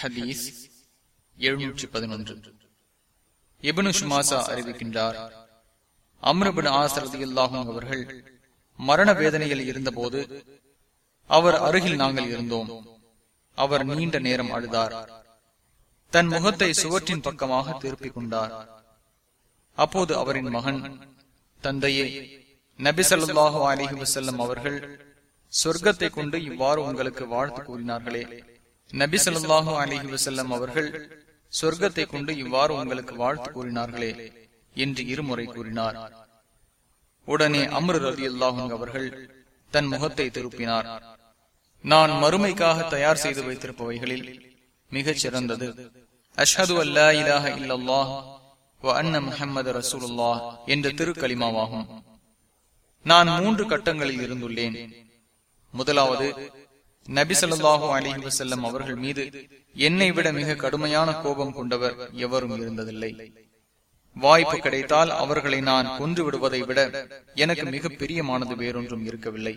ஹதீஸ் எழுநூற்றி பதினொன்று இபனு ஷுமாசா அறிவிக்கின்றார் அம்ரபின் ஆசரதி இல்லாகும் அவர்கள் மரண வேதனையில் இருந்தபோது அவர் அருகில் நாங்கள் இருந்தோம். அவர் நீண்ட நேரம் அழுதார். தன் முகத்தை சுவற்றின் பக்கமாக திருப்பிக் கொண்டார். அப்போது அவரின் மகன் தந்தையே நபி ஸல்லல்லாஹு அலைஹி வஸல்லம் அவர்கள் சொர்க்கத்தை கொண்டு இவ்வாறு உங்களுக்கு வாழ்த்து கூறினார்களே. நபி சொல்லாஹு அலைஹி வசல்லம் அவர்கள் சொர்க்கத்தை கொண்டு இவ்வாறு உங்களுக்கு வாழ்த்து கூறினார்களே என்று இருமுறை கூறினார். உடனே அம்ரு ரதி அவர்கள் தன் முகத்தை திருப்பினார். நான் மறுமைக்காக தயார் செய்து வைத்திருப்பவைகளில் மிகச் சிறந்தது அஷது அல்லா இலாஹ இல்லல்லாஹ் அன்ன முஹம்மது ரசூலுல்லாஹ் என்ற திருக்கலிமாவாகும். நான் மூன்று கட்டங்களில் இருந்துள்ளேன். முதலாவது நபி ஸல்லல்லாஹு அலைஹி வசல்லம் அவர்கள் மீது என்னை விட மிக கடுமையான கோபம் கொண்டவர் எவரும் இருந்ததில்லை. வாய்ப்பு கிடைத்தால் அவர்களை நான் கொன்று விடுவதை விட எனக்கு மிக பிரியமானது வேறொன்றும் இருக்கவில்லை.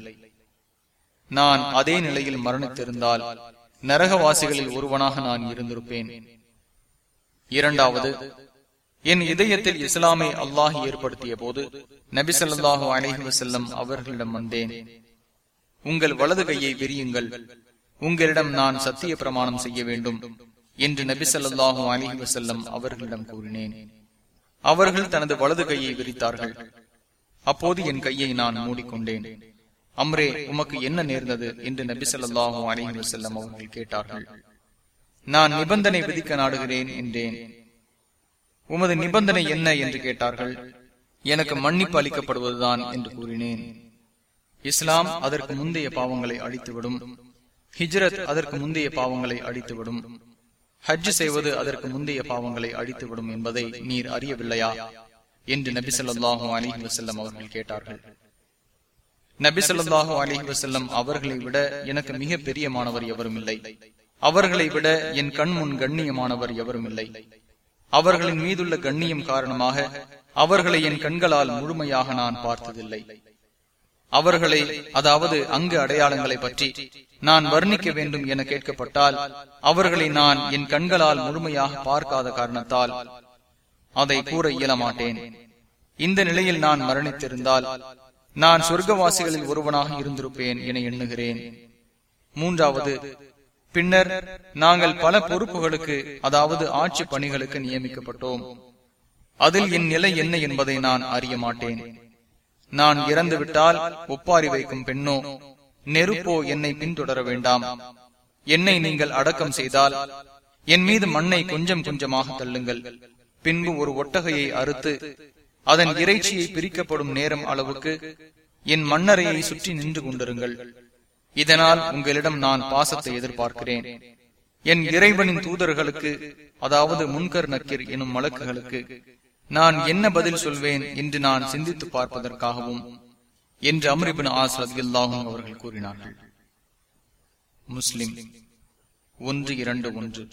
நான் அதே நிலையில் மரணித்திருந்தால் நரகவாசிகளில் ஒருவனாக நான் இருந்திருப்பேன். இரண்டாவது என் இதயத்தில் இஸ்லாமை அல்லாஹ் ஏற்படுத்திய போது நபிசல்லாஹு அலைஹி வசல்லம் அவர்களிடம் வந்தேன். உங்கள் வலது கையை விரியுங்கள். உங்களிடம் நான் சத்திய பிரமாணம் செய்ய வேண்டும் என்று நபி சொல்லாஹும் அலிஹி வசல்லம் அவர்களிடம் கூறினேன். அவர்கள் தனது வலது கையை விரித்தார்கள். அப்போது என் கையை நான் மூடிக்கொண்டேன். அம்ரே உமக்கு என்ன நேர்ந்தது? என்று நபி சொல்லாஹும் அலிஹி வசல்லம் அவர்கள் கேட்டார்கள். நான் நிபந்தனை விதிக்க நாடுகிறேன் என்றேன். உமது நிபந்தனை என்ன? என்று கேட்டார்கள். எனக்கு மன்னிப்பு அளிக்கப்படுவதுதான் என்று கூறினேன். இஸ்லாம் அதற்கு முந்தைய பாவங்களை அழித்துவிடும். ஹிஜ்ரத் அதற்கு முந்தைய பாவங்களை அழித்துவிடும். ஹஜ் செய்வது அதற்கு முந்தைய பாவங்களை அழித்துவிடும் என்பதை நீர் அறியவில்லையா? என்று நபி சொல்லாஹு அலிஹி வசல்லம் அவர்கள் கேட்டார்கள். நபி சொல்லாஹு அலிஹி வசல்லம் அவர்களை விட எனக்கு மிக பெரியமானவர் எவரும் இல்லை. அவர்களை விட என் கண் முன் கண்ணியமானவர் எவரும் இல்லை. அவர்களின் மீதுள்ள கண்ணியம் காரணமாக அவர்களை என் கண்களால் முழுமையாக நான் பார்த்ததில்லை. அவர்களை அதாவது அங்கு அடையாளங்களை பற்றி. நான் வர்ணிக்க வேண்டும் என கேட்கப்பட்டால் அவர்களை நான் என் கண்களால் முழுமையாக பார்க்காத காரணத்தால் அதை கூற இயல மாட்டேன் இந்த நிலையில் நான் மரணித்திருந்தால் நான் சொர்க்கவாசிகளில் ஒருவனாக இருந்திருப்பேன் என எண்ணுகிறேன். மூன்றாவது பின்னர் நாங்கள் பல பொறுப்புகளுக்கு அதாவது ஆட்சி பணிகளுக்கு நியமிக்கப்பட்டோம். அதில் என் நிலை என்ன என்பதை நான் அறிய மாட்டேன். நான் இறந்து விட்டால் ஒப்பாரி வைக்கும் பெண்ணோ நெருப்போ என்னை பின்தொடர வேண்டாம். என்னை நீங்கள் அடக்கம் செய்தால் என் மீது மண்ணை கொஞ்சம் கொஞ்சமாக தள்ளுங்கள். பின்பு ஒரு ஒட்டகையை அறுத்து அதன் இறைச்சியை பிரிக்கப்படும் நேரம் அளவுக்கு என் மண்ணறையை சுற்றி நின்று கொண்டிருங்கள். இதனால் உங்களிடம் நான் பாசத்தை எதிர்பார்க்கிறேன். என் இறைவனின் தூதர்களுக்கு அதாவது முன்கர் நக்கீர் எனும் வழக்குகளுக்கு நான் என்ன பதில் சொல்வேன் என்று நான் சிந்தித்து பார்ப்பதற்காகவும் என்று அம்ரிபின் ஆசாத் இல்லாகும் அவர்கள் கூறினார்கள். முஸ்லிம் ஒன்று இரண்டு ஒன்று.